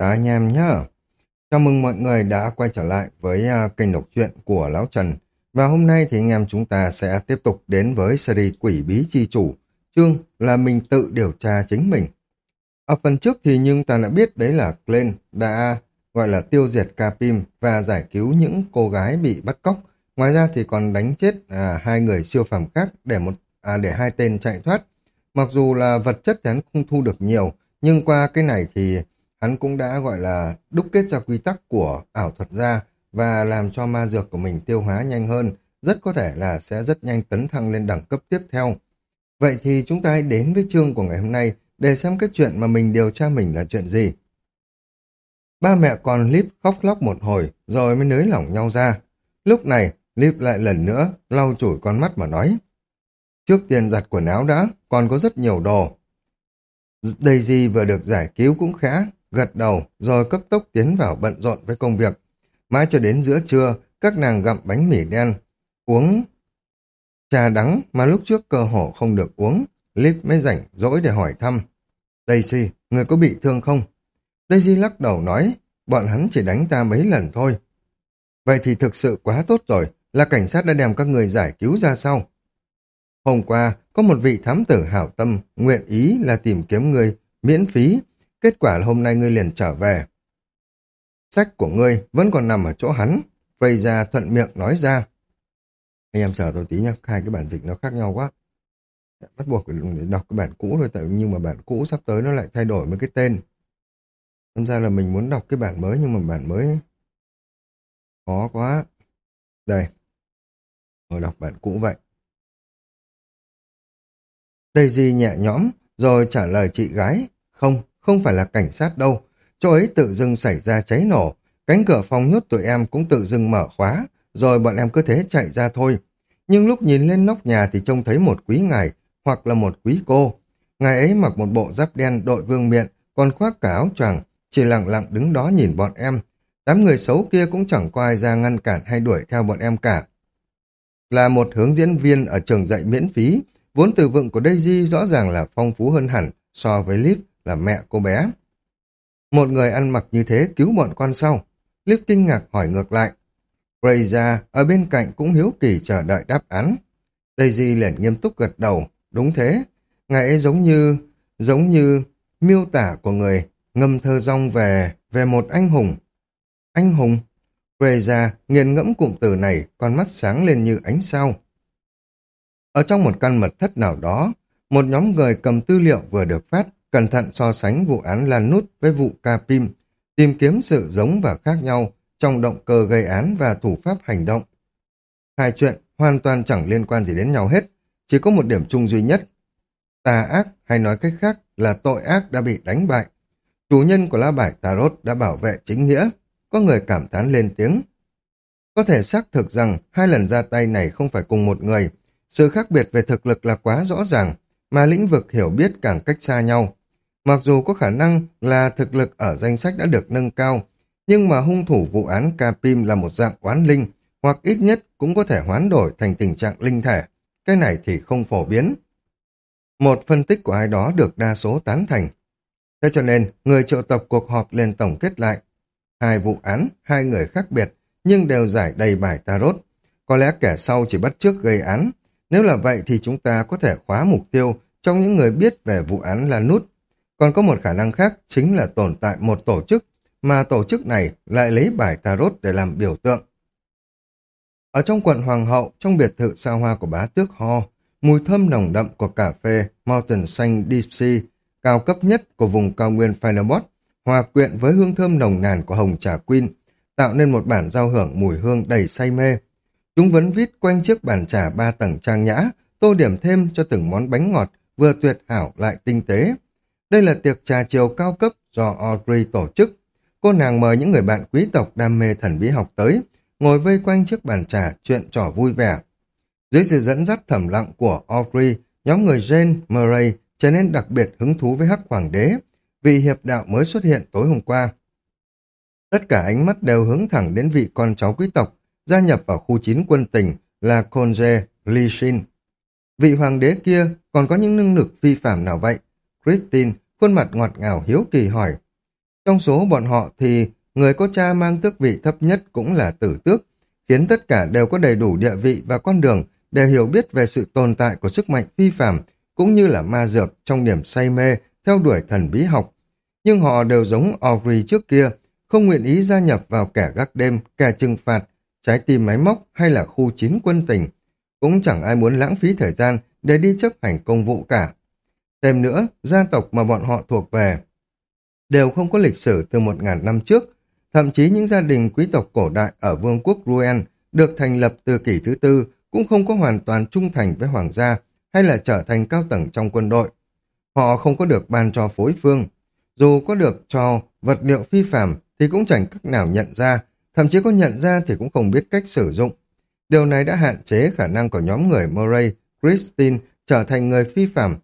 Cả anh em nhá. Chào mừng mọi người đã quay trở lại với uh, kênh đọc truyện của Lão Trần. Và hôm nay thì anh em chúng ta sẽ tiếp tục đến với series Quỷ Bí Chi Chủ. Chương là mình tự điều tra chính mình. Ở phần trước thì nhưng ta đã biết đấy là Glenn đã gọi là tiêu diệt Capim và giải cứu những cô gái bị bắt cóc. Ngoài ra thì còn đánh chết à, hai người siêu phàm khác để một à, để hai tên chạy thoát. Mặc dù là vật chất chắn hắn không thu được nhiều, nhưng qua cái này thì hắn cũng đã gọi là đúc kết ra quy tắc của ảo thuật ra và làm cho ma dược của mình tiêu hóa nhanh hơn, rất có thể là sẽ rất nhanh tấn thăng lên đẳng cấp tiếp theo. Vậy thì chúng ta hãy đến với chương của ngày hôm nay để xem cái chuyện mà mình điều tra mình là chuyện gì. Ba mẹ con Lip khóc lóc một hồi rồi mới nới lỏng nhau ra. Lúc này, Lip lại lần nữa lau chùi con mắt mà nói. Trước tiên giặt quần áo đã, còn có rất nhiều đồ. Daisy vừa được giải cứu cũng khá, gật đầu rồi cấp tốc tiến vào bận rộn với công việc. Mãi cho đến giữa trưa, các nàng gặm bánh mì đen, uống trà đắng mà lúc trước cơ hồ không được uống. Lip mới rảnh rỗi để hỏi thăm. Daisy, người có bị thương không? Daisy lắc đầu nói, bọn hắn chỉ đánh ta mấy lần thôi. Vậy thì thực sự quá tốt rồi, là cảnh sát đã đem các người giải cứu ra sau. Hôm qua, có một vị thám tử hảo tâm, nguyện ý là tìm kiếm người, miễn phí. Kết quả là hôm nay ngươi liền trở về. Sách của ngươi vẫn còn nằm ở chỗ hắn. Fraser thuận miệng nói ra. Anh em chờ tôi tí nhé, hai cái bản dịch nó khác nhau quá. Bắt buộc phải đọc cái bản cũ thôi, tại nhưng mà bản cũ sắp tới nó lại thay đổi mấy cái tên. Thật ra là mình muốn đọc cái bản mới nhưng mà bản mới khó quá. Đây, ngồi đọc bản cũ vậy. Daisy nhẹ nhõm, rồi trả lời chị gái. Không, không phải là cảnh sát đâu. Chỗ ấy tự dưng xảy ra cháy nổ. Cánh cửa phòng nhốt tụi em cũng tự dưng mở khóa, rồi bọn em cứ thế chạy ra thôi. Nhưng lúc nhìn lên nóc nhà thì trông thấy một quý ngài, hoặc là một quý cô. Ngài ấy mặc một bộ giáp đen đội vương miện, còn khoác cả áo choàng, chỉ lặng lặng đứng đó nhìn bọn em. Đám người xấu kia cũng chẳng có ai ra ngăn cản hay đuổi theo bọn em cả. Là một hướng diễn viên ở trường dạy miễn phí, Vốn từ vựng của Daisy rõ ràng là phong phú hơn hẳn so với Liv là mẹ cô bé. Một người ăn mặc như thế cứu bọn con sau. Liv kinh ngạc hỏi ngược lại. Fraser ở bên cạnh cũng hiếu kỳ chờ đợi đáp án. Daisy liền nghiêm túc gật đầu. Đúng thế. Ngài ấy giống như... giống như miêu tả của người ngâm thơ rong về... về một anh hùng. Anh hùng? Fraser nghiền ngẫm cụm từ này, con mắt sáng lên như ánh sao. Ở trong một căn mật thất nào đó, một nhóm người cầm tư liệu vừa được phát, cẩn thận so sánh vụ án Lan Nút với vụ Capim, tìm kiếm sự giống và khác nhau trong động cơ gây án và thủ pháp hành động. Hai chuyện hoàn toàn chẳng liên quan gì đến nhau hết, chỉ có một điểm chung duy nhất. Tà ác, hay nói cách khác là tội ác đã bị đánh bại. Chủ nhân của lá bài Tarot đã bảo vệ chính nghĩa. Có người cảm thán lên tiếng. Có thể xác thực rằng hai lần ra tay này không phải cùng một người, sự khác biệt về thực lực là quá rõ ràng, mà lĩnh vực hiểu biết càng cách xa nhau. Mặc dù có khả năng là thực lực ở danh sách đã được nâng cao, nhưng mà hung thủ vụ án Capim là một dạng oán linh, hoặc ít nhất cũng có thể hoán đổi thành tình trạng linh thể. Cái này thì không phổ biến. Một phân tích của ai đó được đa số tán thành. Thế cho nên, người triệu tập cuộc họp lên tổng kết lại. Hai vụ án, hai người khác biệt, nhưng đều giải đầy bài tarot. Có lẽ kẻ sau chỉ bắt trước gây án, nếu là vậy thì chúng ta có thể khóa mục tiêu trong những người biết về vụ án là nút. Còn có một khả năng khác chính là tồn tại một tổ chức, mà tổ chức này lại lấy bài tarot để làm biểu tượng. Ở trong quận Hoàng hậu, trong biệt thự xa hoa của bá tước Ho, mùi thơm nồng đậm của cà phê Mountain xanh Deep Sea, cao cấp nhất của vùng cao nguyên Finebot, hòa quyện với hương thơm nồng nàn của hồng trà Queen, tạo nên một bản giao hưởng mùi hương đầy say mê. Chúng vấn vít quanh chiếc bàn trà ba tầng trang nhã, tô điểm thêm cho từng món bánh ngọt, vừa tuyệt hảo lại tinh tế. Đây là tiệc trà chiều cao cấp do Audrey tổ chức. Cô nàng mời những người bạn quý tộc đam mê thần bí học tới, ngồi vây quanh trước bàn trà chuyện trò vui vẻ. Dưới sự dẫn dắt thầm lặng của Audrey, nhóm người Jane, Murray trở nên đặc biệt hứng thú với Hắc Hoàng đế, vì hiệp đạo mới xuất hiện tối hôm qua. Tất cả ánh mắt đều hướng thẳng đến vị con cháu quý tộc gia nhập vào khu chín quân tình là Konje Lishin. Vị hoàng đế kia còn có những năng lực phi phạm nào vậy? Christine, khuôn mặt ngọt ngào hiếu kỳ hỏi. Trong số bọn họ thì người có cha mang tước vị thấp nhất cũng là tử tước, khiến tất cả đều có đầy đủ địa vị và con đường để hiểu biết về sự tồn tại của sức mạnh phi phàm cũng như là ma dược trong niềm say mê theo đuổi thần bí học. Nhưng họ đều giống Audrey trước kia, không nguyện ý gia nhập vào kẻ gác đêm, kẻ trừng phạt, trái tim máy móc hay là khu chín quân tình. Cũng chẳng ai muốn lãng phí thời gian để đi chấp hành công vụ cả. Thêm nữa, gia tộc mà bọn họ thuộc về đều không có lịch sử từ một ngàn năm trước. Thậm chí những gia đình quý tộc cổ đại ở vương quốc Ruen được thành lập từ kỷ thứ tư cũng không có hoàn toàn trung thành với hoàng gia hay là trở thành cao tầng trong quân đội. Họ không có được ban cho phối phương. Dù có được cho vật liệu phi phạm thì cũng chẳng cách nào nhận ra, thậm chí có nhận ra thì cũng không biết cách sử dụng. Điều này đã hạn chế khả năng của nhóm người Murray, Christine trở thành người phi phạm.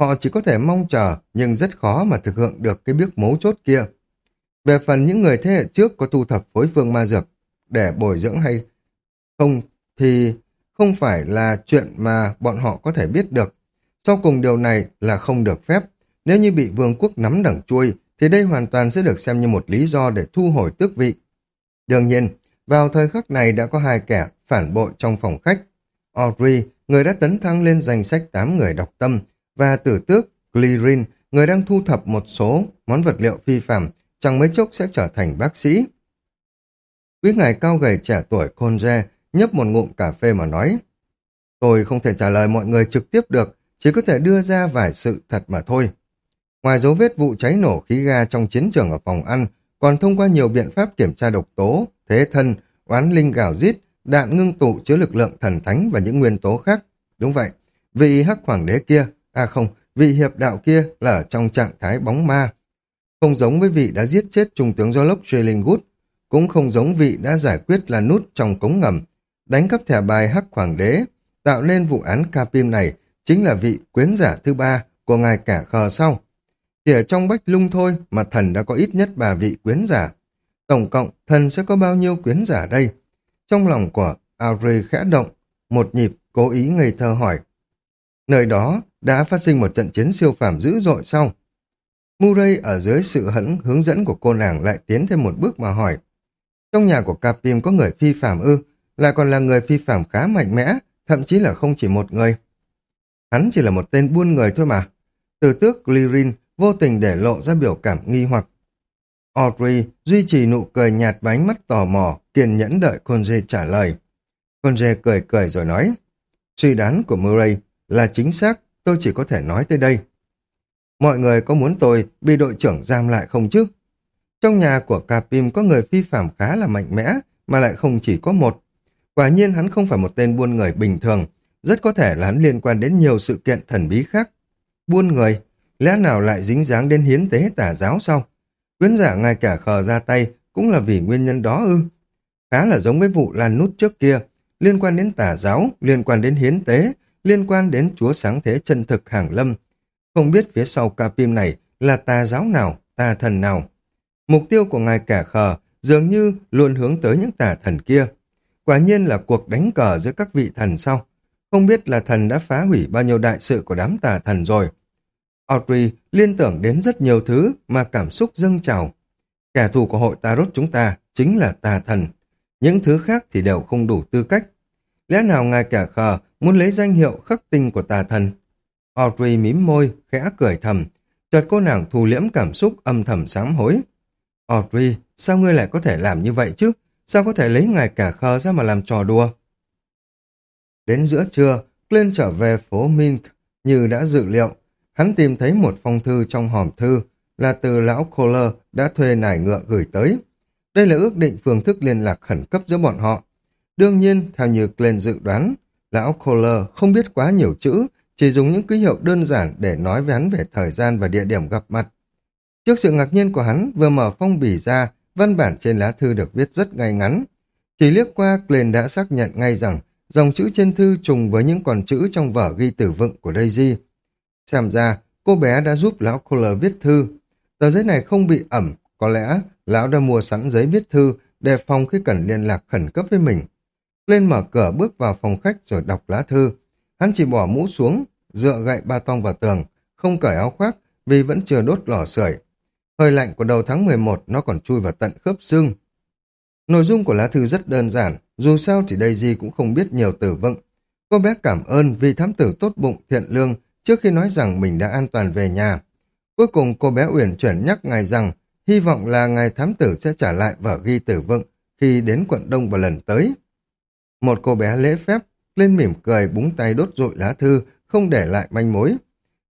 Họ chỉ có thể mong chờ, nhưng rất khó mà thực hiện được cái biết mấu chốt kia. Về phần những người thế hệ trước có thu thập phối phương ma dược để bồi dưỡng hay không thì không phải là chuyện mà bọn họ có thể biết được. Sau cùng điều này là không được phép. Nếu như bị vương quốc nắm đẳng chui, thì đây hoàn toàn sẽ được xem như một lý do để thu hồi tước vị. Đương nhiên, vào thời khắc này đã có hai kẻ phản bội trong phòng khách. Audrey, người đã tấn thăng lên danh sách 8 người đọc tâm, và tử tước Glirin, người đang thu thập một số món vật liệu phi phạm, chẳng mấy chốc sẽ trở thành bác sĩ. Quý ngài cao gầy trẻ tuổi Conje nhấp một ngụm cà phê mà nói. Tôi không thể trả lời mọi người trực tiếp được, chỉ có thể đưa ra vài sự thật mà thôi. Ngoài dấu vết vụ cháy nổ khí ga trong chiến trường ở phòng ăn, còn thông qua nhiều biện pháp kiểm tra độc tố, thế thân, oán linh gào rít, đạn ngưng tụ chứa lực lượng thần thánh và những nguyên tố khác. Đúng vậy, vị hắc hoàng đế kia, à không, vị hiệp đạo kia là ở trong trạng thái bóng ma. Không giống với vị đã giết chết trung tướng do lốc Trailing cũng không giống vị đã giải quyết là nút trong cống ngầm, đánh cắp thẻ bài hắc hoàng đế, tạo nên vụ án Capim này chính là vị quyến giả thứ ba của ngài cả khờ sau. Chỉ ở trong bách lung thôi mà thần đã có ít nhất ba vị quyến giả. Tổng cộng, thần sẽ có bao nhiêu quyến giả đây? Trong lòng của Audrey khẽ động, một nhịp cố ý ngây thơ hỏi. Nơi đó đã phát sinh một trận chiến siêu phàm dữ dội sau. Murray ở dưới sự hẫn hướng dẫn của cô nàng lại tiến thêm một bước mà hỏi. Trong nhà của Capim có người phi phàm ư, lại còn là người phi phàm khá mạnh mẽ, thậm chí là không chỉ một người. Hắn chỉ là một tên buôn người thôi mà. Từ tước Lirin vô tình để lộ ra biểu cảm nghi hoặc. Audrey duy trì nụ cười nhạt và ánh mắt tò mò, kiên nhẫn đợi Conje trả lời. Conje cười cười rồi nói, suy đoán của Murray là chính xác, tôi chỉ có thể nói tới đây. Mọi người có muốn tôi bị đội trưởng giam lại không chứ? Trong nhà của Capim có người phi phạm khá là mạnh mẽ, mà lại không chỉ có một. Quả nhiên hắn không phải một tên buôn người bình thường, rất có thể là hắn liên quan đến nhiều sự kiện thần bí khác. Buôn người, lẽ nào lại dính dáng đến hiến tế tà giáo sao? Quyến giả ngay cả khờ ra tay cũng là vì nguyên nhân đó ư. Khá là giống với vụ lan nút trước kia, liên quan đến tà giáo, liên quan đến hiến tế, liên quan đến chúa sáng thế chân thực hàng lâm. Không biết phía sau ca phim này là tà giáo nào, tà thần nào. Mục tiêu của ngài cả khờ dường như luôn hướng tới những tà thần kia. Quả nhiên là cuộc đánh cờ giữa các vị thần sau. Không biết là thần đã phá hủy bao nhiêu đại sự của đám tà thần rồi. Audrey liên tưởng đến rất nhiều thứ mà cảm xúc dâng trào. Kẻ thù của hội Tarot chúng ta chính là tà thần. Những thứ khác thì đều không đủ tư cách. Lẽ nào ngài kẻ khờ muốn lấy danh hiệu khắc tinh của tà thần? Audrey mím môi, khẽ cười thầm. Chợt cô nàng thù liễm cảm xúc âm thầm sám hối. Audrey, sao ngươi lại có thể làm như vậy chứ? Sao có thể lấy ngài cả khờ ra mà làm trò đùa? Đến giữa trưa, Glenn trở về phố Mink như đã dự liệu. Hắn tìm thấy một phong thư trong hòm thư là từ lão Kohler đã thuê nải ngựa gửi tới. Đây là ước định phương thức liên lạc khẩn cấp giữa bọn họ. Đương nhiên, theo như Glenn dự đoán, lão Kohler không biết quá nhiều chữ, chỉ dùng những ký hiệu đơn giản để nói với hắn về thời gian và địa điểm gặp mặt. Trước sự ngạc nhiên của hắn, vừa mở phong bì ra, văn bản trên lá thư được viết rất ngay ngắn. Chỉ liếc qua, Glenn đã xác nhận ngay rằng dòng chữ trên thư trùng với những con chữ trong vở ghi tử vựng của Daisy. Xem ra, cô bé đã giúp lão Kohler viết thư. Tờ giấy này không bị ẩm, có lẽ lão đã mua sẵn giấy viết thư đề phòng khi cần liên lạc khẩn cấp với mình. Lên mở cửa bước vào phòng khách rồi đọc lá thư. Hắn chỉ bỏ mũ xuống, dựa gậy ba tong vào tường, không cởi áo khoác vì vẫn chưa đốt lò sưởi. Hơi lạnh của đầu tháng 11 nó còn chui vào tận khớp xương. Nội dung của lá thư rất đơn giản, dù sao thì Daisy cũng không biết nhiều từ vựng. Cô bé cảm ơn vì thám tử tốt bụng, thiện lương trước khi nói rằng mình đã an toàn về nhà. Cuối cùng cô bé uyển chuyển nhắc ngài rằng hy vọng là ngài thám tử sẽ trả lại vở ghi tử vựng khi đến quận Đông vào lần tới. Một cô bé lễ phép, lên mỉm cười búng tay đốt rụi lá thư, không để lại manh mối.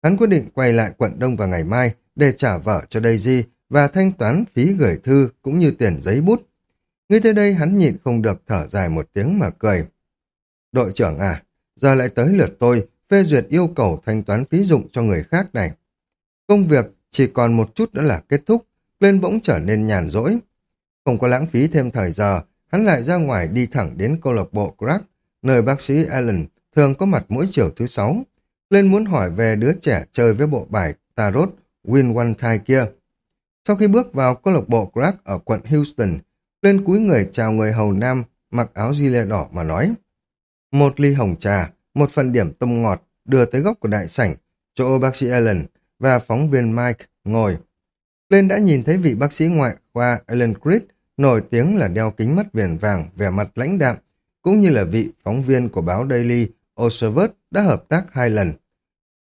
Hắn quyết định quay lại quận Đông vào ngày mai để trả vợ cho Daisy và thanh toán phí gửi thư cũng như tiền giấy bút. Ngay tới đây hắn nhịn không được thở dài một tiếng mà cười. Đội trưởng à, giờ lại tới lượt tôi phê duyệt yêu cầu thanh toán phí dụng cho người khác này. Công việc chỉ còn một chút đã là kết thúc, lên bỗng trở nên nhàn rỗi. Không có lãng phí thêm thời giờ, hắn lại ra ngoài đi thẳng đến câu lạc bộ Crack, nơi bác sĩ Allen thường có mặt mỗi chiều thứ sáu. Lên muốn hỏi về đứa trẻ chơi với bộ bài Tarot Win One Tie kia. Sau khi bước vào câu lạc bộ Crack ở quận Houston, lên cúi người chào người hầu nam mặc áo di lê đỏ mà nói. Một ly hồng trà, một phần điểm tâm ngọt đưa tới góc của đại sảnh, chỗ bác sĩ Allen và phóng viên Mike ngồi. Lên đã nhìn thấy vị bác sĩ ngoại khoa Alan Creed nổi tiếng là đeo kính mắt viền vàng, vẻ mặt lãnh đạm, cũng như là vị phóng viên của báo Daily Observer đã hợp tác hai lần.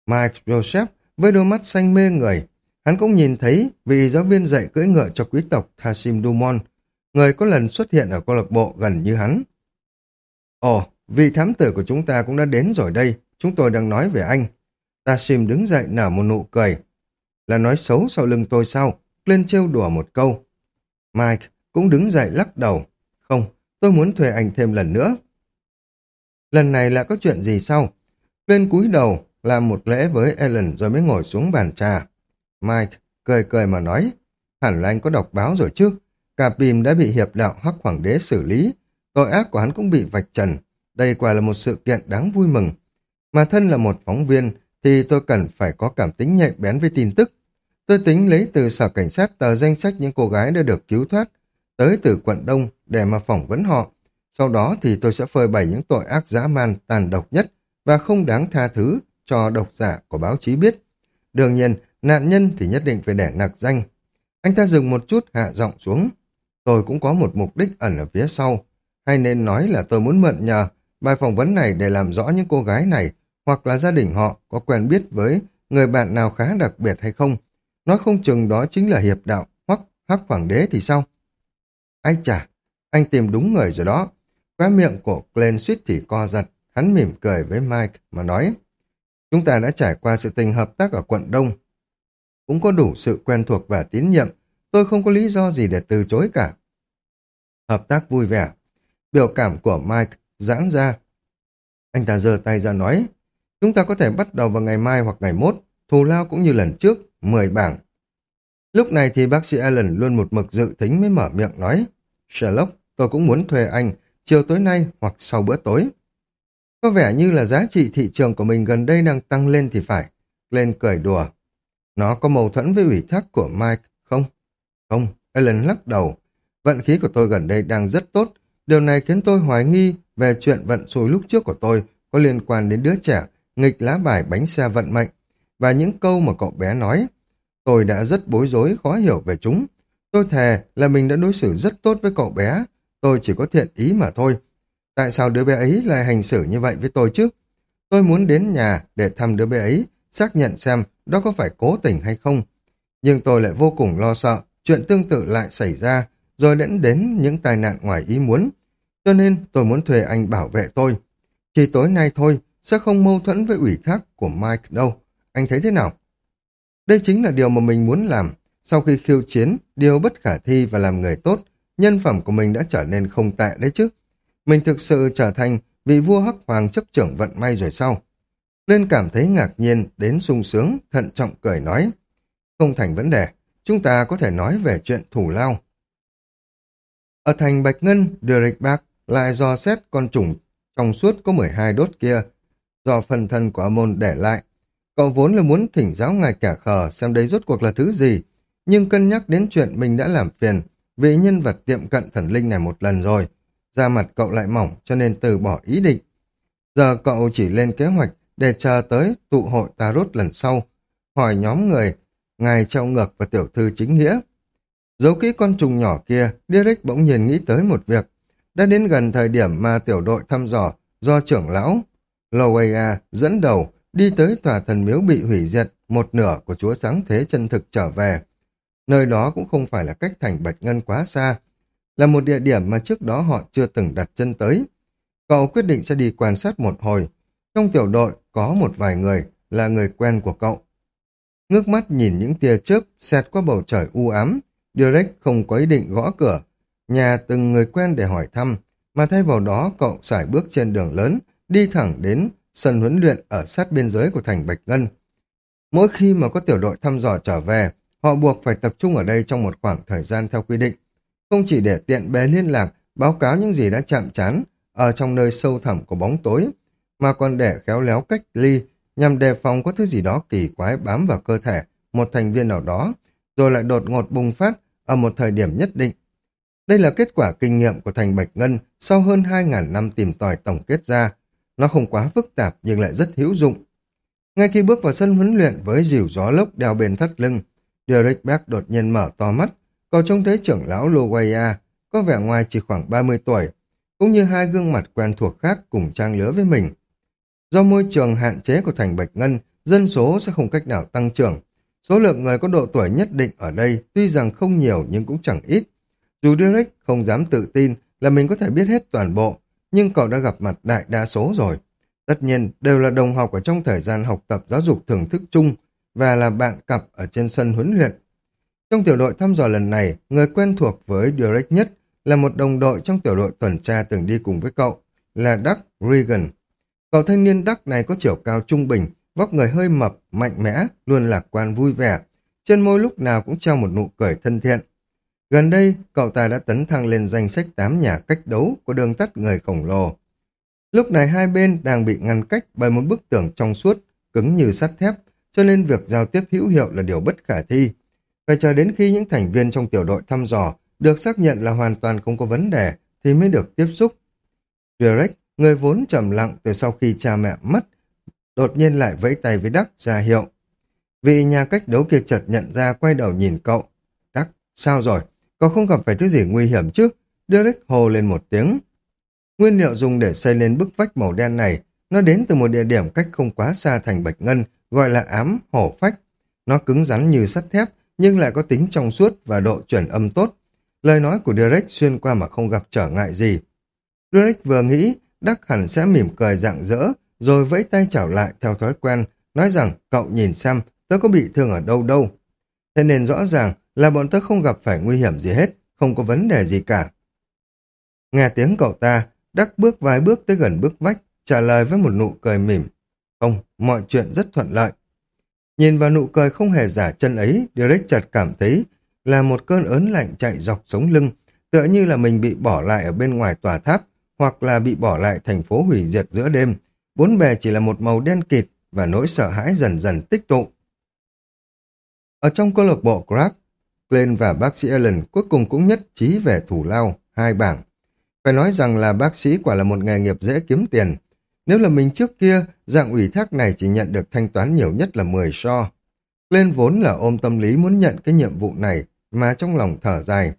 Mike Joseph với đôi mắt xanh mê người, hắn cũng nhìn thấy vị giáo viên dạy cưỡi ngựa cho quý tộc Thasim Dumont, người có lần xuất hiện ở câu lạc bộ gần như hắn. Ồ, vị thám tử của chúng ta cũng đã đến rồi đây, chúng tôi đang nói về anh. Tashim đứng dậy nở một nụ cười. Là nói xấu sau lưng tôi sao? Lên trêu đùa một câu. Mike cũng đứng dậy lắc đầu. Không, tôi muốn thuê anh thêm lần nữa. Lần này là có chuyện gì sau Lên cúi đầu, làm một lễ với Ellen rồi mới ngồi xuống bàn trà. Mike cười cười mà nói, hẳn là anh có đọc báo rồi chứ. Cả pim đã bị hiệp đạo Hắc Hoàng đế xử lý, tội ác của hắn cũng bị vạch trần. Đây quả là một sự kiện đáng vui mừng. Mà thân là một phóng viên thì tôi cần phải có cảm tính nhạy bén với tin tức. Tôi tính lấy từ sở cảnh sát tờ danh sách những cô gái đã được cứu thoát tới từ quận Đông để mà phỏng vấn họ. Sau đó thì tôi sẽ phơi bày những tội ác dã man, tàn độc nhất và không đáng tha thứ cho độc giả của báo chí biết. Đương nhiên, nạn nhân thì nhất định phải để nặc danh. Anh ta dừng một chút hạ giọng xuống. Tôi cũng có một mục đích ẩn ở phía sau. Hay nên nói là tôi muốn mượn nhờ bài phỏng vấn này để làm rõ những cô gái này hoặc là gia đình họ có quen biết với người bạn nào khá đặc biệt hay không. Nói không chừng đó chính là hiệp đạo hoặc hắc hoàng đế thì sao? Ây chà, anh tìm đúng người rồi đó. Khóa miệng của Glenn suýt thì co giật, hắn mỉm cười với Mike mà nói. Chúng ta đã trải qua sự tình hợp tác ở quận Đông. Cũng có đủ sự quen thuộc và tín nhiệm, tôi không có lý do gì để từ chối cả. Hợp tác vui vẻ. Biểu cảm của Mike giãn ra. Anh ta giơ tay ra nói, chúng ta có thể bắt đầu vào ngày mai hoặc ngày mốt, thù lao cũng như lần trước, 10 bảng. Lúc này thì bác sĩ Allen luôn một mực dự tính mới mở miệng nói, Sherlock, tôi cũng muốn thuê anh, chiều tối nay hoặc sau bữa tối. Có vẻ như là giá trị thị trường của mình gần đây đang tăng lên thì phải. Lên cười đùa. Nó có mâu thuẫn với ủy thác của Mike, không? Không, Ellen lắc đầu. Vận khí của tôi gần đây đang rất tốt. Điều này khiến tôi hoài nghi về chuyện vận xui lúc trước của tôi có liên quan đến đứa trẻ nghịch lá bài bánh xe vận mệnh và những câu mà cậu bé nói. Tôi đã rất bối rối, khó hiểu về chúng. Tôi thề là mình đã đối xử rất tốt với cậu bé. Tôi chỉ có thiện ý mà thôi. Tại sao đứa bé ấy lại hành xử như vậy với tôi chứ? Tôi muốn đến nhà để thăm đứa bé ấy, xác nhận xem đó có phải cố tình hay không. Nhưng tôi lại vô cùng lo sợ, chuyện tương tự lại xảy ra, rồi dẫn đến những tai nạn ngoài ý muốn. Cho nên tôi muốn thuê anh bảo vệ tôi. Chỉ tối nay thôi, sẽ không mâu thuẫn với ủy thác của Mike đâu. Anh thấy thế nào? Đây chính là điều mà mình muốn làm. Sau khi khiêu chiến, điều bất khả thi và làm người tốt, nhân phẩm của mình đã trở nên không tệ đấy chứ. Mình thực sự trở thành vị vua hắc hoàng chấp trưởng vận may rồi sau, Lên cảm thấy ngạc nhiên, đến sung sướng, thận trọng cười nói. Không thành vấn đề, chúng ta có thể nói về chuyện thủ lao. Ở thành Bạch Ngân, Derek Bạc lại do xét con trùng trong suốt có 12 đốt kia, do phần thân của Amon để lại. Cậu vốn là muốn thỉnh giáo ngài cả khờ xem đây rốt cuộc là thứ gì, nhưng cân nhắc đến chuyện mình đã làm phiền vì nhân vật tiệm cận thần linh này một lần rồi, da mặt cậu lại mỏng cho nên từ bỏ ý định. Giờ cậu chỉ lên kế hoạch để chờ tới tụ hội Tarot lần sau, hỏi nhóm người ngài trao ngược và tiểu thư chính nghĩa. Giấu kỹ con trùng nhỏ kia, Derek bỗng nhiên nghĩ tới một việc. Đã đến gần thời điểm mà tiểu đội thăm dò do trưởng lão Loweya dẫn đầu đi tới tòa thần miếu bị hủy diệt, một nửa của chúa sáng thế chân thực trở về. Nơi đó cũng không phải là cách thành Bạch Ngân quá xa, là một địa điểm mà trước đó họ chưa từng đặt chân tới. Cậu quyết định sẽ đi quan sát một hồi. Trong tiểu đội có một vài người là người quen của cậu. Ngước mắt nhìn những tia chớp xẹt qua bầu trời u ám, Direct không có ý định gõ cửa, nhà từng người quen để hỏi thăm, mà thay vào đó cậu xài bước trên đường lớn, đi thẳng đến sân huấn luyện ở sát biên giới của thành Bạch Ngân. Mỗi khi mà có tiểu đội thăm dò trở về, họ buộc phải tập trung ở đây trong một khoảng thời gian theo quy định, không chỉ để tiện bè liên lạc, báo cáo những gì đã chạm chán ở trong nơi sâu thẳm của bóng tối, mà còn để khéo léo cách ly nhằm đề phòng có thứ gì đó kỳ quái bám vào cơ thể một thành viên nào đó, rồi lại đột ngột bùng phát ở một thời điểm nhất định. Đây là kết quả kinh nghiệm của thành Bạch Ngân sau hơn 2.000 năm tìm tòi tổng kết ra. Nó không quá phức tạp nhưng lại rất hữu dụng. Ngay khi bước vào sân huấn luyện với dìu gió lốc đeo bên thắt lưng, Derek Beck đột nhiên mở to mắt, cậu trông thấy trưởng lão Loguaya có vẻ ngoài chỉ khoảng 30 tuổi, cũng như hai gương mặt quen thuộc khác cùng trang lứa với mình. Do môi trường hạn chế của thành Bạch Ngân, dân số sẽ không cách nào tăng trưởng. Số lượng người có độ tuổi nhất định ở đây tuy rằng không nhiều nhưng cũng chẳng ít. Dù Derek không dám tự tin là mình có thể biết hết toàn bộ, nhưng cậu đã gặp mặt đại đa số rồi. Tất nhiên, đều là đồng học ở trong thời gian học tập giáo dục thưởng thức chung và là bạn cặp ở trên sân huấn luyện. Trong tiểu đội thăm dò lần này, người quen thuộc với Derek nhất là một đồng đội trong tiểu đội tuần tra từng đi cùng với cậu, là Doug Regan. Cậu thanh niên Doug này có chiều cao trung bình, vóc người hơi mập, mạnh mẽ, luôn lạc quan vui vẻ. Trên môi lúc nào cũng treo một nụ cười thân thiện. Gần đây, cậu ta đã tấn thăng lên danh sách 8 nhà cách đấu của đường tắt người khổng lồ. Lúc này hai bên đang bị ngăn cách bởi một bức tường trong suốt, cứng như sắt thép, cho nên việc giao tiếp hữu hiệu là điều bất khả thi. Phải chờ đến khi những thành viên trong tiểu đội thăm dò được xác nhận là hoàn toàn không có vấn đề thì mới được tiếp xúc. Derek, người vốn trầm lặng từ sau khi cha mẹ mất, đột nhiên lại vẫy tay với Đắc ra hiệu. Vì nhà cách đấu kia chợt nhận ra quay đầu nhìn cậu. Đắc, sao rồi? Cậu không gặp phải thứ gì nguy hiểm chứ? Derek hồ lên một tiếng. Nguyên liệu dùng để xây lên bức vách màu đen này, nó đến từ một địa điểm cách không quá xa thành Bạch Ngân, gọi là ám hổ phách. Nó cứng rắn như sắt thép, nhưng lại có tính trong suốt và độ chuẩn âm tốt. Lời nói của Derek xuyên qua mà không gặp trở ngại gì. Derek vừa nghĩ, Đắc hẳn sẽ mỉm cười rạng rỡ, rồi vẫy tay chào lại theo thói quen, nói rằng cậu nhìn xem, tớ có bị thương ở đâu đâu. Thế nên rõ ràng là bọn tớ không gặp phải nguy hiểm gì hết, không có vấn đề gì cả. Nghe tiếng cậu ta, Đắc bước vài bước tới gần bức vách, trả lời với một nụ cười mỉm. Mọi chuyện rất thuận lợi. Nhìn vào nụ cười không hề giả chân ấy, Derek chợt cảm thấy là một cơn ớn lạnh chạy dọc sống lưng, tựa như là mình bị bỏ lại ở bên ngoài tòa tháp, hoặc là bị bỏ lại thành phố hủy diệt giữa đêm. Bốn bề chỉ là một màu đen kịt và nỗi sợ hãi dần dần tích tụ. Ở trong câu lạc bộ Grab, Glenn và bác sĩ Allen cuối cùng cũng nhất trí về thủ lao, hai bảng. Phải nói rằng là bác sĩ quả là một nghề nghiệp dễ kiếm tiền. Nếu là mình trước kia, dạng ủy thác này chỉ nhận được thanh toán nhiều nhất là 10 so. Lên vốn là ôm tâm lý muốn nhận cái nhiệm vụ này, mà trong lòng thở dài.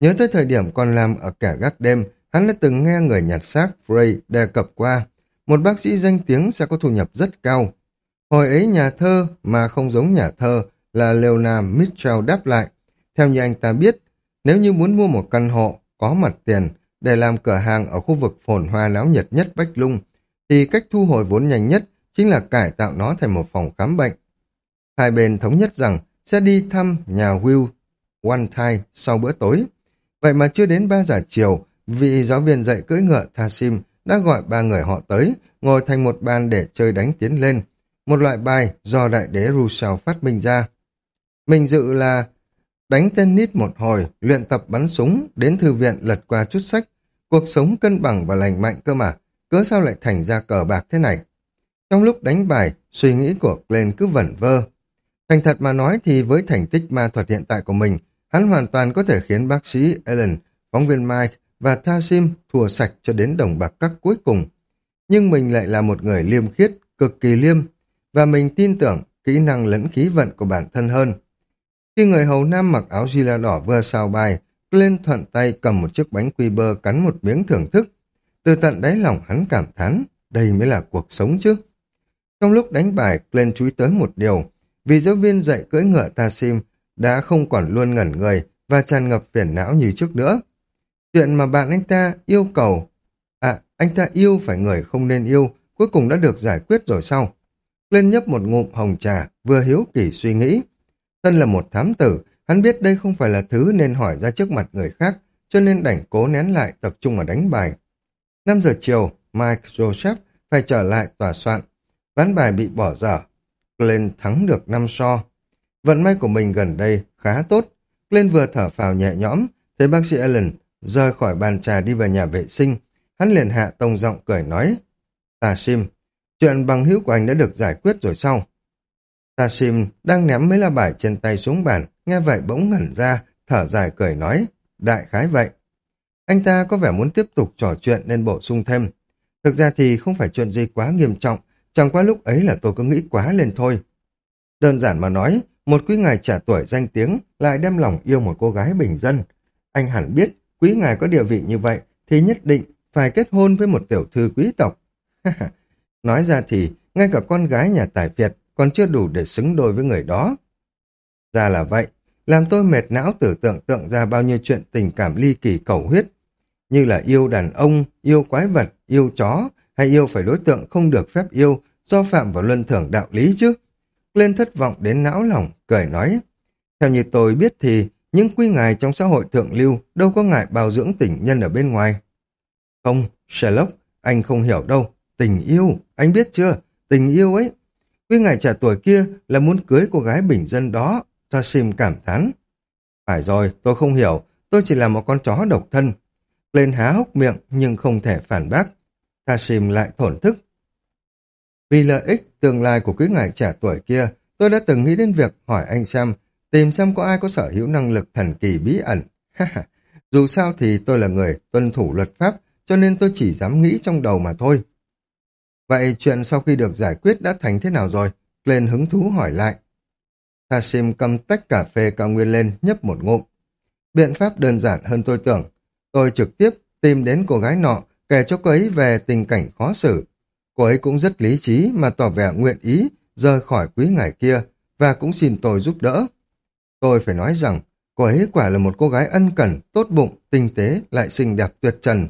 Nhớ tới thời điểm còn làm ở kẻ gác đêm, hắn đã từng nghe người nhặt xác Frey đề cập qua. Một bác sĩ danh tiếng sẽ có thu nhập rất cao. Hồi ấy nhà thơ mà không giống nhà thơ là Leonard Mitchell đáp lại. Theo như anh ta biết, nếu như muốn mua một căn hộ có mặt tiền để làm cửa hàng ở khu vực phồn hoa náo nhiệt nhất Bách Lung, thì cách thu hồi vốn nhanh nhất chính là cải tạo nó thành một phòng khám bệnh. Hai bên thống nhất rằng sẽ đi thăm nhà Will One Time sau bữa tối. Vậy mà chưa đến 3 giờ chiều, vị giáo viên dạy cưỡi ngựa Thasim đã gọi ba người họ tới, ngồi thành một bàn để chơi đánh tiến lên. Một loại bài do đại đế Rousseau phát minh ra. Mình dự là đánh tennis một hồi, luyện tập bắn súng, đến thư viện lật qua chút sách. Cuộc sống cân bằng và lành mạnh cơ mà, cớ sao lại thành ra cờ bạc thế này? Trong lúc đánh bài, suy nghĩ của Glenn cứ vẩn vơ. Thành thật mà nói thì với thành tích ma thuật hiện tại của mình, hắn hoàn toàn có thể khiến bác sĩ Ellen, phóng viên Mike và Thasim thua sạch cho đến đồng bạc cắt cuối cùng. Nhưng mình lại là một người liêm khiết, cực kỳ liêm, và mình tin tưởng kỹ năng lẫn khí vận của bản thân hơn. Khi người hầu nam mặc áo gila đỏ vừa sao bài, Glenn thuận tay cầm một chiếc bánh quy bơ cắn một miếng thưởng thức. Từ tận đáy lòng hắn cảm thán, đây mới là cuộc sống chứ. Trong lúc đánh bài, Glenn chú ý tới một điều. Vì giáo viên dạy cưỡi ngựa Tassim đã không còn luôn ngẩn người và tràn ngập phiền não như trước nữa. Chuyện mà bạn anh ta yêu cầu, à, anh ta yêu phải người không nên yêu, cuối cùng đã được giải quyết rồi sau. Lên nhấp một ngụm hồng trà, vừa hiếu kỳ suy nghĩ. Thân là một thám tử, hắn biết đây không phải là thứ nên hỏi ra trước mặt người khác, cho nên đành cố nén lại tập trung vào đánh bài. 5 giờ chiều, Mike Joseph phải trở lại tòa soạn. Ván bài bị bỏ dở. Glenn thắng được 5 so. Vận may của mình gần đây khá tốt. Glenn vừa thở phào nhẹ nhõm, thấy bác sĩ Allen rời khỏi bàn trà đi vào nhà vệ sinh. Hắn liền hạ tông giọng cười nói. Tà Sim, chuyện bằng hữu của anh đã được giải quyết rồi sao? Tà Sim đang ném mấy la bài trên tay xuống bàn, nghe vậy bỗng ngẩn ra, thở dài cười nói. Đại khái vậy. Anh ta có vẻ muốn tiếp tục trò chuyện nên bổ sung thêm. Thực ra thì không phải chuyện gì quá nghiêm trọng, chẳng qua lúc ấy là tôi cứ nghĩ quá lên thôi. Đơn giản mà nói, một quý ngài trả tuổi danh tiếng lại đem lòng yêu một cô gái bình dân. Anh hẳn biết, quý ngài có địa vị như vậy thì nhất định phải kết hôn với một tiểu thư quý tộc. nói ra thì, ngay cả con gái nhà tài phiệt còn chưa đủ để xứng đôi với người đó. Ra là vậy, làm tôi mệt não tưởng tượng tượng ra bao nhiêu chuyện tình cảm ly kỳ cầu huyết, như là yêu đàn ông, yêu quái vật, yêu chó, hay yêu phải đối tượng không được phép yêu do phạm vào luân thường đạo lý chứ. Lên thất vọng đến não lòng, cười nói. Theo như tôi biết thì những quy ngài trong xã hội thượng lưu đâu có ngại bào dưỡng tình nhân ở bên ngoài. Không, Sherlock, anh không hiểu đâu. Tình yêu, anh biết chưa? Tình yêu ấy. Quy ngài trả tuổi kia là muốn cưới cô gái bình dân đó. Tassim cảm thán. Phải rồi, tôi không hiểu. Tôi chỉ là một con chó độc thân. Lên há hốc miệng nhưng không thể phản bác. Tashim lại thổn thức. Vì lợi ích tương lai của quý ngài trẻ tuổi kia, tôi đã từng nghĩ đến việc hỏi anh xem, tìm xem có ai có sở hữu năng lực thần kỳ bí ẩn. Dù sao thì tôi là người tuân thủ luật pháp, cho nên tôi chỉ dám nghĩ trong đầu mà thôi. Vậy chuyện sau khi được giải quyết đã thành thế nào rồi? Lên hứng thú hỏi lại. Tassim cầm tách cà phê cao nguyên lên, nhấp một ngụm. Biện pháp đơn giản hơn tôi tưởng. Tôi trực tiếp tìm đến cô gái nọ, kể cho cô ấy về tình cảnh khó xử. Cô ấy cũng rất lý trí mà tỏ vẻ nguyện ý rời khỏi quý ngài kia và cũng xin tôi giúp đỡ. Tôi phải nói rằng cô ấy quả là một cô gái ân cần, tốt bụng, tinh tế, lại xinh đẹp tuyệt trần.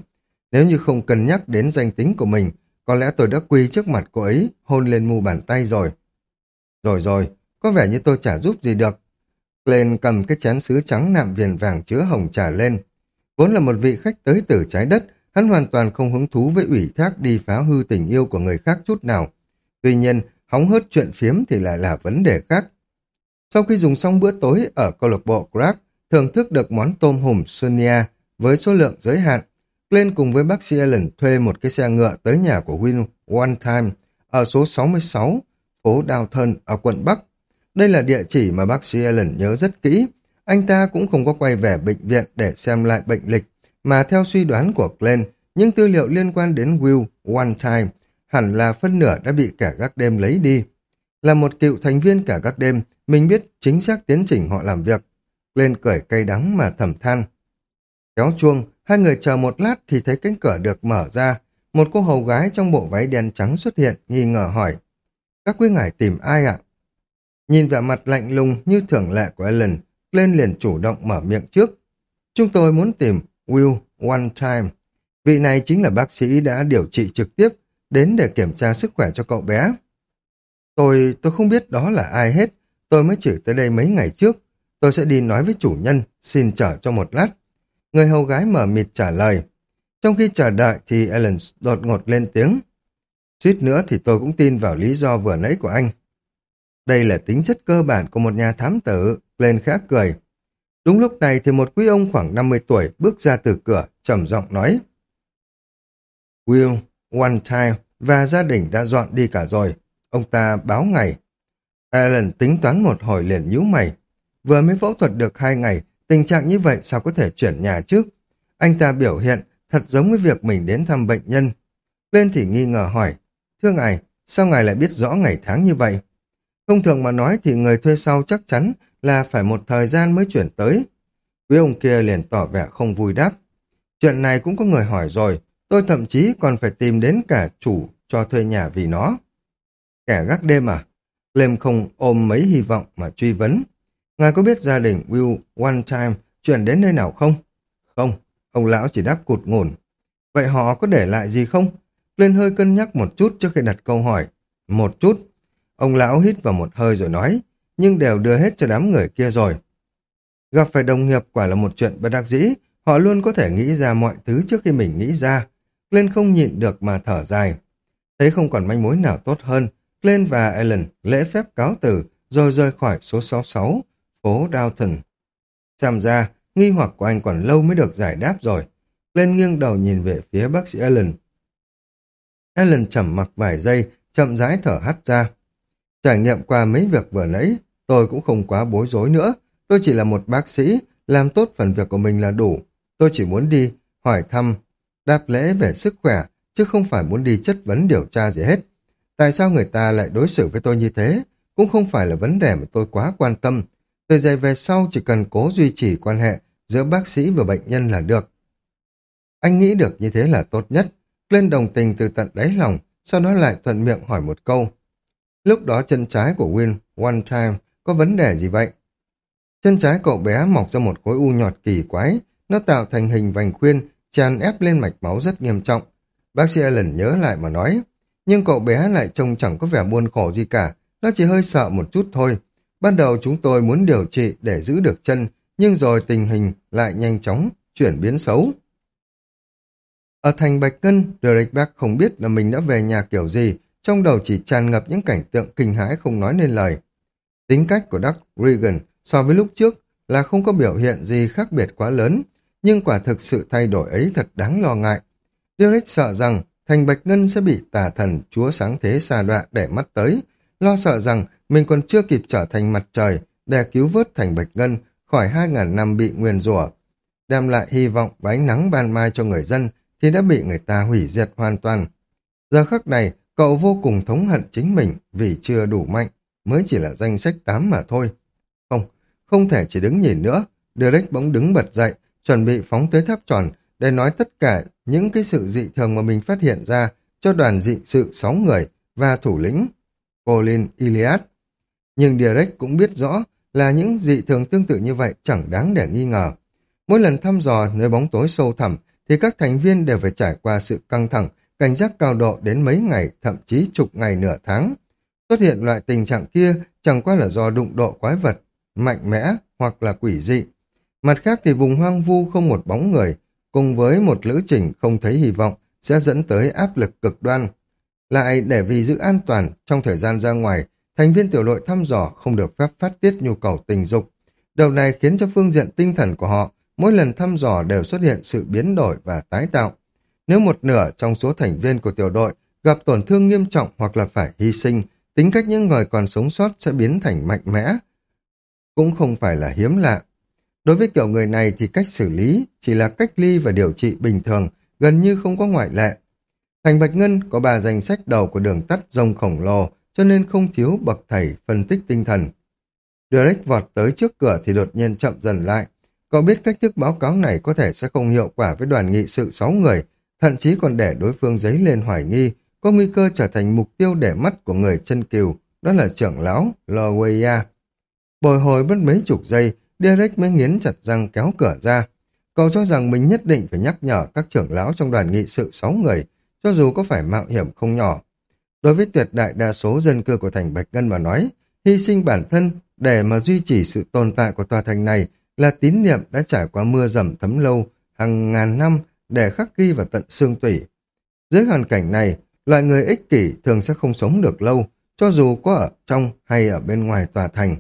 Nếu như không cân nhắc đến danh tính của mình, có lẽ tôi đã quy trước mặt cô ấy, hôn lên mu bàn tay rồi. Rồi rồi, có vẻ như tôi chả giúp gì được. lên cầm cái chén sứ trắng nạm viền vàng chứa hồng trà lên. Vốn là một vị khách tới từ trái đất, hắn hoàn toàn không hứng thú với ủy thác đi phá hư tình yêu của người khác chút nào. Tuy nhiên, hóng hớt chuyện phiếm thì lại là vấn đề khác. Sau khi dùng xong bữa tối ở câu lạc bộ Crack, thưởng thức được món tôm hùm Sonia với số lượng giới hạn, Glenn cùng với bác sĩ Allen thuê một cái xe ngựa tới nhà của Win One Time ở số 66, phố Đào Thân ở quận Bắc. Đây là địa chỉ mà bác sĩ Allen nhớ rất kỹ. Anh ta cũng không có quay về bệnh viện để xem lại bệnh lịch, mà theo suy đoán của Glenn, những tư liệu liên quan đến Will One Time hẳn là phân nửa đã bị cả các đêm lấy đi. Là một cựu thành viên cả các đêm, mình biết chính xác tiến trình họ làm việc. Glenn cười cay đắng mà thầm than. Kéo chuông, hai người chờ một lát thì thấy cánh cửa được mở ra. Một cô hầu gái trong bộ váy đen trắng xuất hiện, nghi ngờ hỏi. Các quý ngài tìm ai ạ? Nhìn vẻ mặt lạnh lùng như thường lệ của Ellen, lên liền chủ động mở miệng trước. Chúng tôi muốn tìm Will One Time. Vị này chính là bác sĩ đã điều trị trực tiếp đến để kiểm tra sức khỏe cho cậu bé. Tôi, tôi không biết đó là ai hết. Tôi mới chỉ tới đây mấy ngày trước. Tôi sẽ đi nói với chủ nhân, xin chờ cho một lát. Người hầu gái mở mịt trả lời. Trong khi chờ đợi thì Ellen đột ngột lên tiếng. Suýt nữa thì tôi cũng tin vào lý do vừa nãy của anh. Đây là tính chất cơ bản của một nhà thám tử, lên khẽ cười. Đúng lúc này thì một quý ông khoảng 50 tuổi bước ra từ cửa, trầm giọng nói. Will, One Time và gia đình đã dọn đi cả rồi. Ông ta báo ngày. Alan tính toán một hồi liền nhíu mày. Vừa mới phẫu thuật được hai ngày, tình trạng như vậy sao có thể chuyển nhà chứ? Anh ta biểu hiện thật giống với việc mình đến thăm bệnh nhân. Lên thì nghi ngờ hỏi. Thưa ngài, sao ngài lại biết rõ ngày tháng như vậy? Thông thường mà nói thì người thuê sau chắc chắn là phải một thời gian mới chuyển tới. Quý ông kia liền tỏ vẻ không vui đáp. Chuyện này cũng có người hỏi rồi, tôi thậm chí còn phải tìm đến cả chủ cho thuê nhà vì nó. Kẻ gác đêm à? Lêm không ôm mấy hy vọng mà truy vấn. Ngài có biết gia đình Will One Time chuyển đến nơi nào không? Không, ông lão chỉ đáp cụt ngủn. Vậy họ có để lại gì không? Lên hơi cân nhắc một chút trước khi đặt câu hỏi. Một chút. Ông lão hít vào một hơi rồi nói, nhưng đều đưa hết cho đám người kia rồi. Gặp phải đồng nghiệp quả là một chuyện bất đắc dĩ, họ luôn có thể nghĩ ra mọi thứ trước khi mình nghĩ ra. Glenn không nhịn được mà thở dài. Thấy không còn manh mối nào tốt hơn, Glenn và Ellen lễ phép cáo từ rồi rời khỏi số 66, phố Downton. Xem ra, nghi hoặc của anh còn lâu mới được giải đáp rồi. Glenn nghiêng đầu nhìn về phía bác sĩ Ellen. Ellen trầm mặc vài giây, chậm rãi thở hắt ra. Trải nghiệm qua mấy việc vừa nãy, tôi cũng không quá bối rối nữa. Tôi chỉ là một bác sĩ, làm tốt phần việc của mình là đủ. Tôi chỉ muốn đi, hỏi thăm, đáp lễ về sức khỏe, chứ không phải muốn đi chất vấn điều tra gì hết. Tại sao người ta lại đối xử với tôi như thế? Cũng không phải là vấn đề mà tôi quá quan tâm. Từ giờ về sau chỉ cần cố duy trì quan hệ giữa bác sĩ và bệnh nhân là được. Anh nghĩ được như thế là tốt nhất. Lên đồng tình từ tận đáy lòng, sau đó lại thuận miệng hỏi một câu. Lúc đó chân trái của Win, one time, có vấn đề gì vậy? Chân trái cậu bé mọc ra một khối u nhọt kỳ quái, nó tạo thành hình vành khuyên, tràn ép lên mạch máu rất nghiêm trọng. Bác sĩ Allen nhớ lại mà nói, nhưng cậu bé lại trông chẳng có vẻ buồn khổ gì cả, nó chỉ hơi sợ một chút thôi. Ban đầu chúng tôi muốn điều trị để giữ được chân, nhưng rồi tình hình lại nhanh chóng chuyển biến xấu. Ở thành Bạch Ngân, Derek Beck không biết là mình đã về nhà kiểu gì, trong đầu chỉ tràn ngập những cảnh tượng kinh hãi không nói nên lời. Tính cách của Doug Regan so với lúc trước là không có biểu hiện gì khác biệt quá lớn, nhưng quả thực sự thay đổi ấy thật đáng lo ngại. Derek sợ rằng thành Bạch Ngân sẽ bị tà thần chúa sáng thế xa đoạn để mắt tới, lo sợ rằng mình còn chưa kịp trở thành mặt trời để cứu vớt thành Bạch Ngân khỏi hai ngàn năm bị nguyền rủa đem lại hy vọng và ánh nắng ban mai cho người dân thì đã bị người ta hủy diệt hoàn toàn. Giờ khắc này, cậu vô cùng thống hận chính mình vì chưa đủ mạnh, mới chỉ là danh sách tám mà thôi. Không, không thể chỉ đứng nhìn nữa. Derek bỗng đứng bật dậy, chuẩn bị phóng tới tháp tròn để nói tất cả những cái sự dị thường mà mình phát hiện ra cho đoàn dị sự sáu người và thủ lĩnh Colin Iliad. Nhưng Derek cũng biết rõ là những dị thường tương tự như vậy chẳng đáng để nghi ngờ. Mỗi lần thăm dò nơi bóng tối sâu thẳm thì các thành viên đều phải trải qua sự căng thẳng, cảnh giác cao độ đến mấy ngày, thậm chí chục ngày nửa tháng. Xuất hiện loại tình trạng kia chẳng qua là do đụng độ quái vật, mạnh mẽ hoặc là quỷ dị. Mặt khác thì vùng hoang vu không một bóng người, cùng với một lữ trình không thấy hy vọng sẽ dẫn tới áp lực cực đoan. Lại để vì giữ an toàn trong thời gian ra ngoài, thành viên tiểu đội thăm dò không được phép phát tiết nhu cầu tình dục. Điều này khiến cho phương diện tinh thần của họ mỗi lần thăm dò đều xuất hiện sự biến đổi và tái tạo. Nếu một nửa trong số thành viên của tiểu đội gặp tổn thương nghiêm trọng hoặc là phải hy sinh, tính cách những người còn sống sót sẽ biến thành mạnh mẽ. Cũng không phải là hiếm lạ. Đối với kiểu người này thì cách xử lý chỉ là cách ly và điều trị bình thường, gần như không có ngoại lệ. Thành Bạch Ngân có ba danh sách đầu của đường tắt rồng khổng lồ, cho nên không thiếu bậc thầy phân tích tinh thần. Derek vọt tới trước cửa thì đột nhiên chậm dần lại, Cậu biết cách thức báo cáo này có thể sẽ không hiệu quả với đoàn nghị sự 6 người, thậm chí còn để đối phương giấy lên hoài nghi, có nguy cơ trở thành mục tiêu để mắt của người chân kiều, đó là trưởng lão Loweya. Bồi hồi mất mấy chục giây, Derek mới nghiến chặt răng kéo cửa ra. Cậu cho rằng mình nhất định phải nhắc nhở các trưởng lão trong đoàn nghị sự 6 người, cho dù có phải mạo hiểm không nhỏ. Đối với tuyệt đại đa số dân cư của thành Bạch Ngân mà nói, hy sinh bản thân để mà duy trì sự tồn tại của tòa thành này là tín niệm đã trải qua mưa dầm thấm lâu hàng ngàn năm để khắc ghi vào tận xương tủy. Dưới hoàn cảnh này, loại người ích kỷ thường sẽ không sống được lâu, cho dù có ở trong hay ở bên ngoài tòa thành.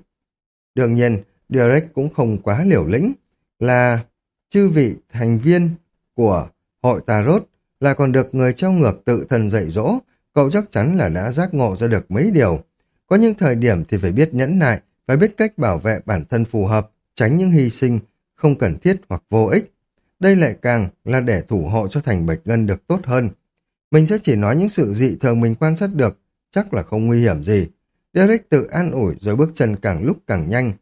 Đương nhiên, Derek cũng không quá liều lĩnh, là chư vị thành viên của hội Tarot là còn được người trao ngược tự thần dạy dỗ, cậu chắc chắn là đã giác ngộ ra được mấy điều. Có những thời điểm thì phải biết nhẫn nại, phải biết cách bảo vệ bản thân phù hợp, tránh những hy sinh không cần thiết hoặc vô ích. Đây lại càng là để thủ hộ cho thành Bạch Ngân được tốt hơn. Mình sẽ chỉ nói những sự dị thường mình quan sát được, chắc là không nguy hiểm gì. Derek tự an ủi rồi bước chân càng lúc càng nhanh.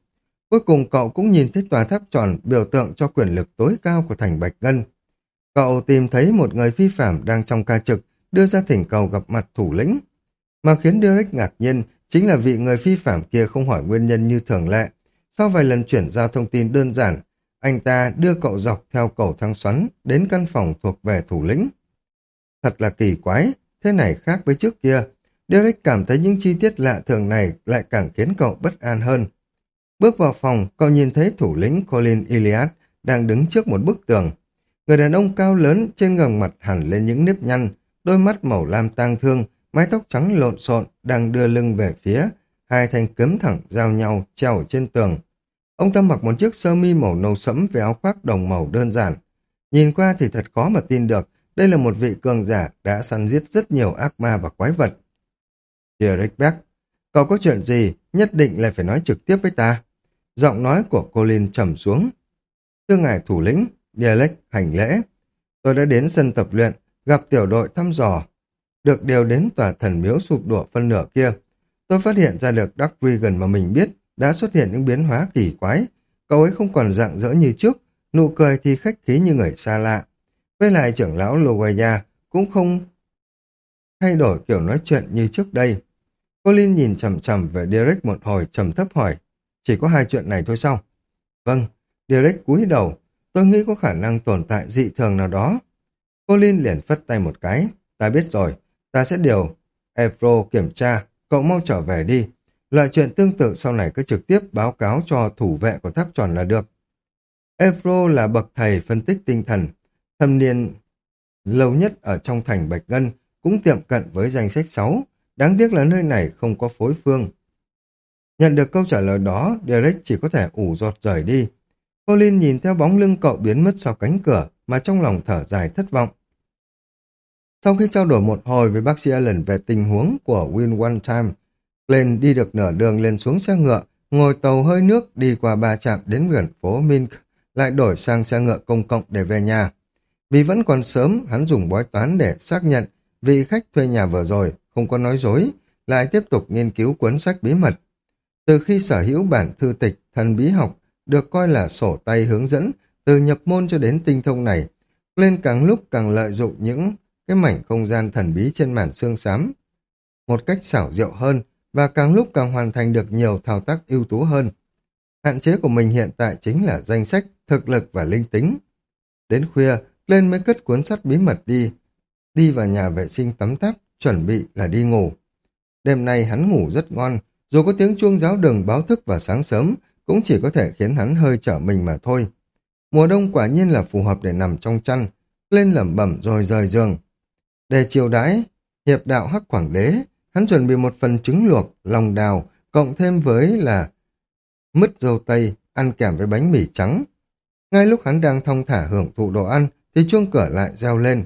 Cuối cùng cậu cũng nhìn thấy tòa tháp tròn biểu tượng cho quyền lực tối cao của thành Bạch Ngân. Cậu tìm thấy một người phi phạm đang trong ca trực, đưa ra thỉnh cầu gặp mặt thủ lĩnh. Mà khiến Derek ngạc nhiên chính là vị người phi phạm kia không hỏi nguyên nhân như thường lệ. Sau vài lần chuyển giao thông tin đơn giản, anh ta đưa cậu dọc theo cầu thang xoắn đến căn phòng thuộc về thủ lĩnh. Thật là kỳ quái, thế này khác với trước kia. Derek cảm thấy những chi tiết lạ thường này lại càng khiến cậu bất an hơn. Bước vào phòng, cậu nhìn thấy thủ lĩnh Colin Iliad đang đứng trước một bức tường. Người đàn ông cao lớn trên gần mặt hẳn lên những nếp nhăn, đôi mắt màu lam tang thương, mái tóc trắng lộn xộn đang đưa lưng về phía, hai thanh kiếm thẳng giao nhau treo trên tường. Ông ta mặc một chiếc sơ mi màu nâu sẫm với áo khoác đồng màu đơn giản. Nhìn qua thì thật khó mà tin được, đây là một vị cường giả đã săn giết rất nhiều ác ma và quái vật. Derek Beck, cậu có chuyện gì, nhất định là phải nói trực tiếp với ta. Giọng nói của Colin trầm xuống. Thưa ngài thủ lĩnh, Derek hành lễ. Tôi đã đến sân tập luyện, gặp tiểu đội thăm dò. Được điều đến tòa thần miếu sụp đổ phân nửa kia. Tôi phát hiện ra được Dark Regan mà mình biết đã xuất hiện những biến hóa kỳ quái. Cậu ấy không còn dạng dỡ như trước, nụ cười thì khách khí như người xa lạ. Với lại trưởng lão Loguaya cũng không thay đổi kiểu nói chuyện như trước đây. Colin nhìn chầm chầm về Derek một hồi trầm thấp hỏi, chỉ có hai chuyện này thôi sao? Vâng, Derek cúi đầu, tôi nghĩ có khả năng tồn tại dị thường nào đó. Colin liền phất tay một cái, ta biết rồi, ta sẽ điều Efro kiểm tra, cậu mau trở về đi. Loại chuyện tương tự sau này cứ trực tiếp báo cáo cho thủ vệ của tháp tròn là được. Efro là bậc thầy phân tích tinh thần, thâm niên lâu nhất ở trong thành Bạch Ngân, cũng tiệm cận với danh sách 6. Đáng tiếc là nơi này không có phối phương. Nhận được câu trả lời đó, Derek chỉ có thể ủ giọt rời đi. Colin nhìn theo bóng lưng cậu biến mất sau cánh cửa mà trong lòng thở dài thất vọng. Sau khi trao đổi một hồi với bác sĩ Allen về tình huống của Win One Time, lên đi được nửa đường lên xuống xe ngựa, ngồi tàu hơi nước đi qua ba trạm đến gần phố Mink, lại đổi sang xe ngựa công cộng để về nhà. Vì vẫn còn sớm, hắn dùng bói toán để xác nhận vị khách thuê nhà vừa rồi, không có nói dối, lại tiếp tục nghiên cứu cuốn sách bí mật. Từ khi sở hữu bản thư tịch thần bí học được coi là sổ tay hướng dẫn từ nhập môn cho đến tinh thông này, lên càng lúc càng lợi dụng những cái mảnh không gian thần bí trên màn xương xám. Một cách xảo diệu hơn và càng lúc càng hoàn thành được nhiều thao tác ưu tú hơn. Hạn chế của mình hiện tại chính là danh sách, thực lực và linh tính. Đến khuya, lên mới cất cuốn sách bí mật đi, đi vào nhà vệ sinh tắm táp, chuẩn bị là đi ngủ. Đêm nay hắn ngủ rất ngon, dù có tiếng chuông giáo đường báo thức vào sáng sớm, cũng chỉ có thể khiến hắn hơi trở mình mà thôi. Mùa đông quả nhiên là phù hợp để nằm trong chăn, lên lẩm bẩm rồi rời giường. Để chiều đãi, hiệp đạo hắc quảng đế, hắn chuẩn bị một phần trứng luộc, lòng đào, cộng thêm với là mứt dâu tây, ăn kèm với bánh mì trắng. Ngay lúc hắn đang thong thả hưởng thụ đồ ăn, thì chuông cửa lại reo lên.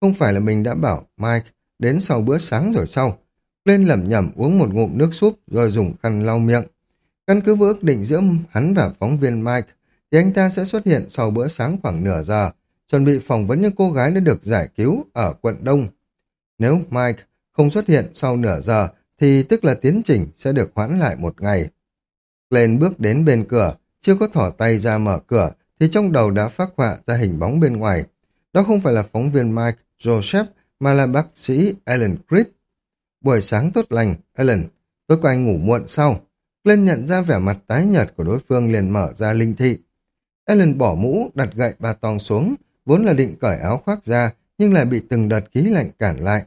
Không phải là mình đã bảo Mike đến sau bữa sáng rồi sau. Lên lẩm nhẩm uống một ngụm nước súp rồi dùng khăn lau miệng. Căn cứ với ước định giữa hắn và phóng viên Mike thì anh ta sẽ xuất hiện sau bữa sáng khoảng nửa giờ, chuẩn bị phỏng vấn những cô gái đã được giải cứu ở quận Đông. Nếu Mike không xuất hiện sau nửa giờ thì tức là tiến trình sẽ được hoãn lại một ngày. Lên bước đến bên cửa, chưa có thỏ tay ra mở cửa thì trong đầu đã phát họa ra hình bóng bên ngoài. Đó không phải là phóng viên Mike Joseph mà là bác sĩ Alan Creed. Buổi sáng tốt lành, Alan, tôi có anh ngủ muộn sau. Lên nhận ra vẻ mặt tái nhợt của đối phương liền mở ra linh thị. Alan bỏ mũ, đặt gậy ba tong xuống, vốn là định cởi áo khoác ra, nhưng lại bị từng đợt khí lạnh cản lại.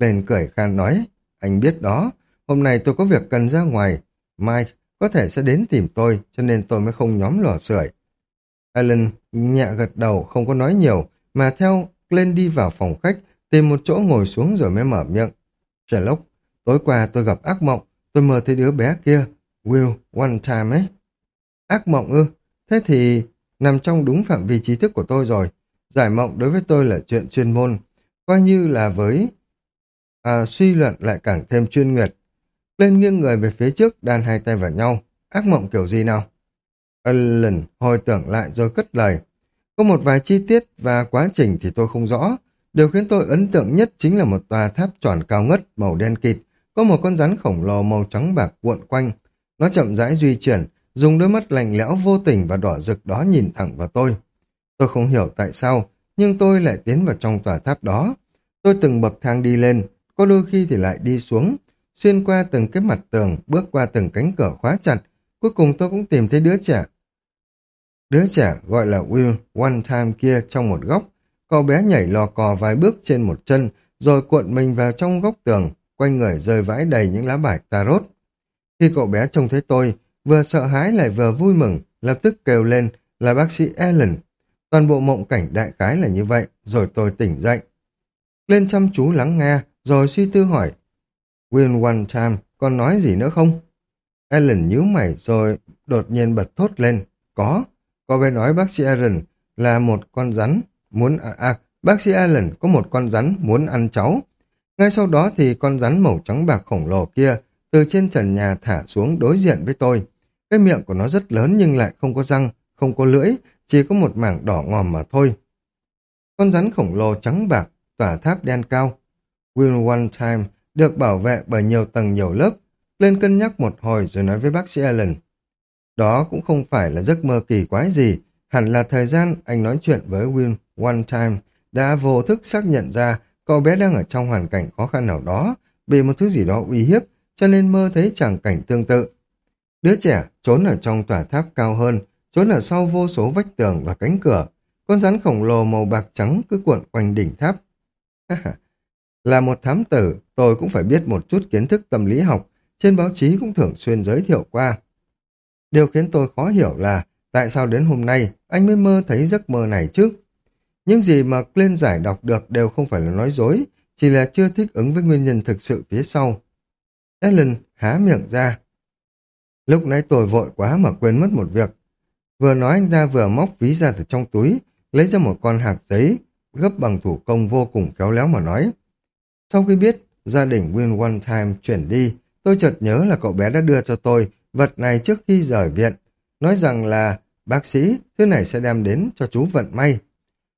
Lên cười khan nói, anh biết đó, hôm nay tôi có việc cần ra ngoài, mai có thể sẽ đến tìm tôi, cho nên tôi mới không nhóm lò sưởi. Alan nhẹ gật đầu, không có nói nhiều, mà theo lên đi vào phòng khách, tìm một chỗ ngồi xuống rồi mới mở miệng. Sherlock, tối qua tôi gặp ác mộng, tôi mơ thấy đứa bé kia, Will, one time ấy. Ác mộng ư? Thế thì nằm trong đúng phạm vi trí thức của tôi rồi. Giải mộng đối với tôi là chuyện chuyên môn, coi như là với à, suy luận lại càng thêm chuyên nghiệp. Lên nghiêng người về phía trước, đan hai tay vào nhau. Ác mộng kiểu gì nào? Ellen hồi tưởng lại rồi cất lời. Có một vài chi tiết và quá trình thì tôi không rõ. Điều khiến tôi ấn tượng nhất chính là một tòa tháp tròn cao ngất, màu đen kịt, có một con rắn khổng lồ màu trắng bạc cuộn quanh. Nó chậm rãi di chuyển, dùng đôi mắt lạnh lẽo vô tình và đỏ rực đó nhìn thẳng vào tôi. Tôi không hiểu tại sao, nhưng tôi lại tiến vào trong tòa tháp đó. Tôi từng bậc thang đi lên, có đôi khi thì lại đi xuống, xuyên qua từng cái mặt tường, bước qua từng cánh cửa khóa chặt. Cuối cùng tôi cũng tìm thấy đứa trẻ. Đứa trẻ gọi là Will One Time kia trong một góc. Cậu bé nhảy lò cò vài bước trên một chân, rồi cuộn mình vào trong góc tường, quanh người rơi vãi đầy những lá bài tarot. Khi cậu bé trông thấy tôi, vừa sợ hãi lại vừa vui mừng, lập tức kêu lên là bác sĩ Ellen. Toàn bộ mộng cảnh đại khái là như vậy, rồi tôi tỉnh dậy. Lên chăm chú lắng nghe, rồi suy tư hỏi, Will One Time còn nói gì nữa không? Ellen nhíu mày rồi đột nhiên bật thốt lên, có, có bé nói bác sĩ Aaron là một con rắn muốn à, à bác sĩ Allen có một con rắn muốn ăn cháu. Ngay sau đó thì con rắn màu trắng bạc khổng lồ kia từ trên trần nhà thả xuống đối diện với tôi. Cái miệng của nó rất lớn nhưng lại không có răng, không có lưỡi, chỉ có một mảng đỏ ngòm mà thôi. Con rắn khổng lồ trắng bạc, tỏa tháp đen cao. Will One Time được bảo vệ bởi nhiều tầng nhiều lớp, lên cân nhắc một hồi rồi nói với bác sĩ Allen. Đó cũng không phải là giấc mơ kỳ quái gì, hẳn là thời gian anh nói chuyện với Will One Time đã vô thức xác nhận ra cậu bé đang ở trong hoàn cảnh khó khăn nào đó, bị một thứ gì đó uy hiếp, cho nên mơ thấy chẳng cảnh tương tự. Đứa trẻ trốn ở trong tòa tháp cao hơn, trốn ở sau vô số vách tường và cánh cửa. Con rắn khổng lồ màu bạc trắng cứ cuộn quanh đỉnh tháp là một thám tử, tôi cũng phải biết một chút kiến thức tâm lý học, trên báo chí cũng thường xuyên giới thiệu qua. Điều khiến tôi khó hiểu là tại sao đến hôm nay anh mới mơ thấy giấc mơ này chứ? Những gì mà lên giải đọc được đều không phải là nói dối, chỉ là chưa thích ứng với nguyên nhân thực sự phía sau. Ellen há miệng ra. Lúc nãy tôi vội quá mà quên mất một việc. Vừa nói anh ta vừa móc ví ra từ trong túi, lấy ra một con hạt giấy, gấp bằng thủ công vô cùng khéo léo mà nói. Sau khi biết gia đình Win One Time chuyển đi, tôi chợt nhớ là cậu bé đã đưa cho tôi vật này trước khi rời viện, nói rằng là bác sĩ, thứ này sẽ đem đến cho chú vận may.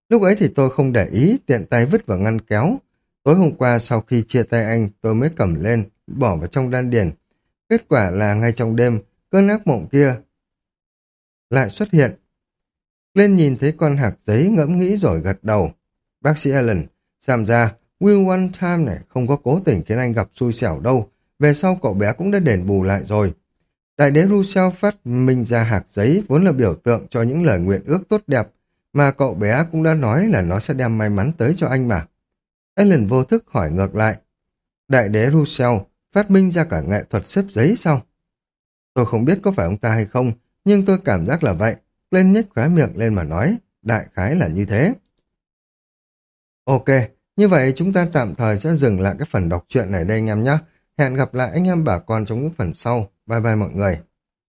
Lúc ấy thì tôi không để ý, tiện tay vứt vào ngăn kéo. Tối hôm qua sau khi chia tay anh, tôi mới cầm lên, bỏ vào trong đan điền. Kết quả là ngay trong đêm, cơn ác mộng kia lại xuất hiện. Lên nhìn thấy con hạt giấy ngẫm nghĩ rồi gật đầu. Bác sĩ Allen, xem ra Will One Time này không có cố tình khiến anh gặp xui xẻo đâu. Về sau cậu bé cũng đã đền bù lại rồi. Đại đế Rousseau phát minh ra hạt giấy vốn là biểu tượng cho những lời nguyện ước tốt đẹp, mà cậu bé cũng đã nói là nó sẽ đem may mắn tới cho anh mà. Ellen vô thức hỏi ngược lại. Đại đế Rousseau phát minh ra cả nghệ thuật xếp giấy sao? Tôi không biết có phải ông ta hay không, nhưng tôi cảm giác là vậy. Lên nhếch khóe miệng lên mà nói, đại khái là như thế. Ok, như vậy chúng ta tạm thời sẽ dừng lại cái phần đọc truyện này đây anh em nhé. Hẹn gặp lại anh em bà con trong những phần sau. Bye bye mọi người.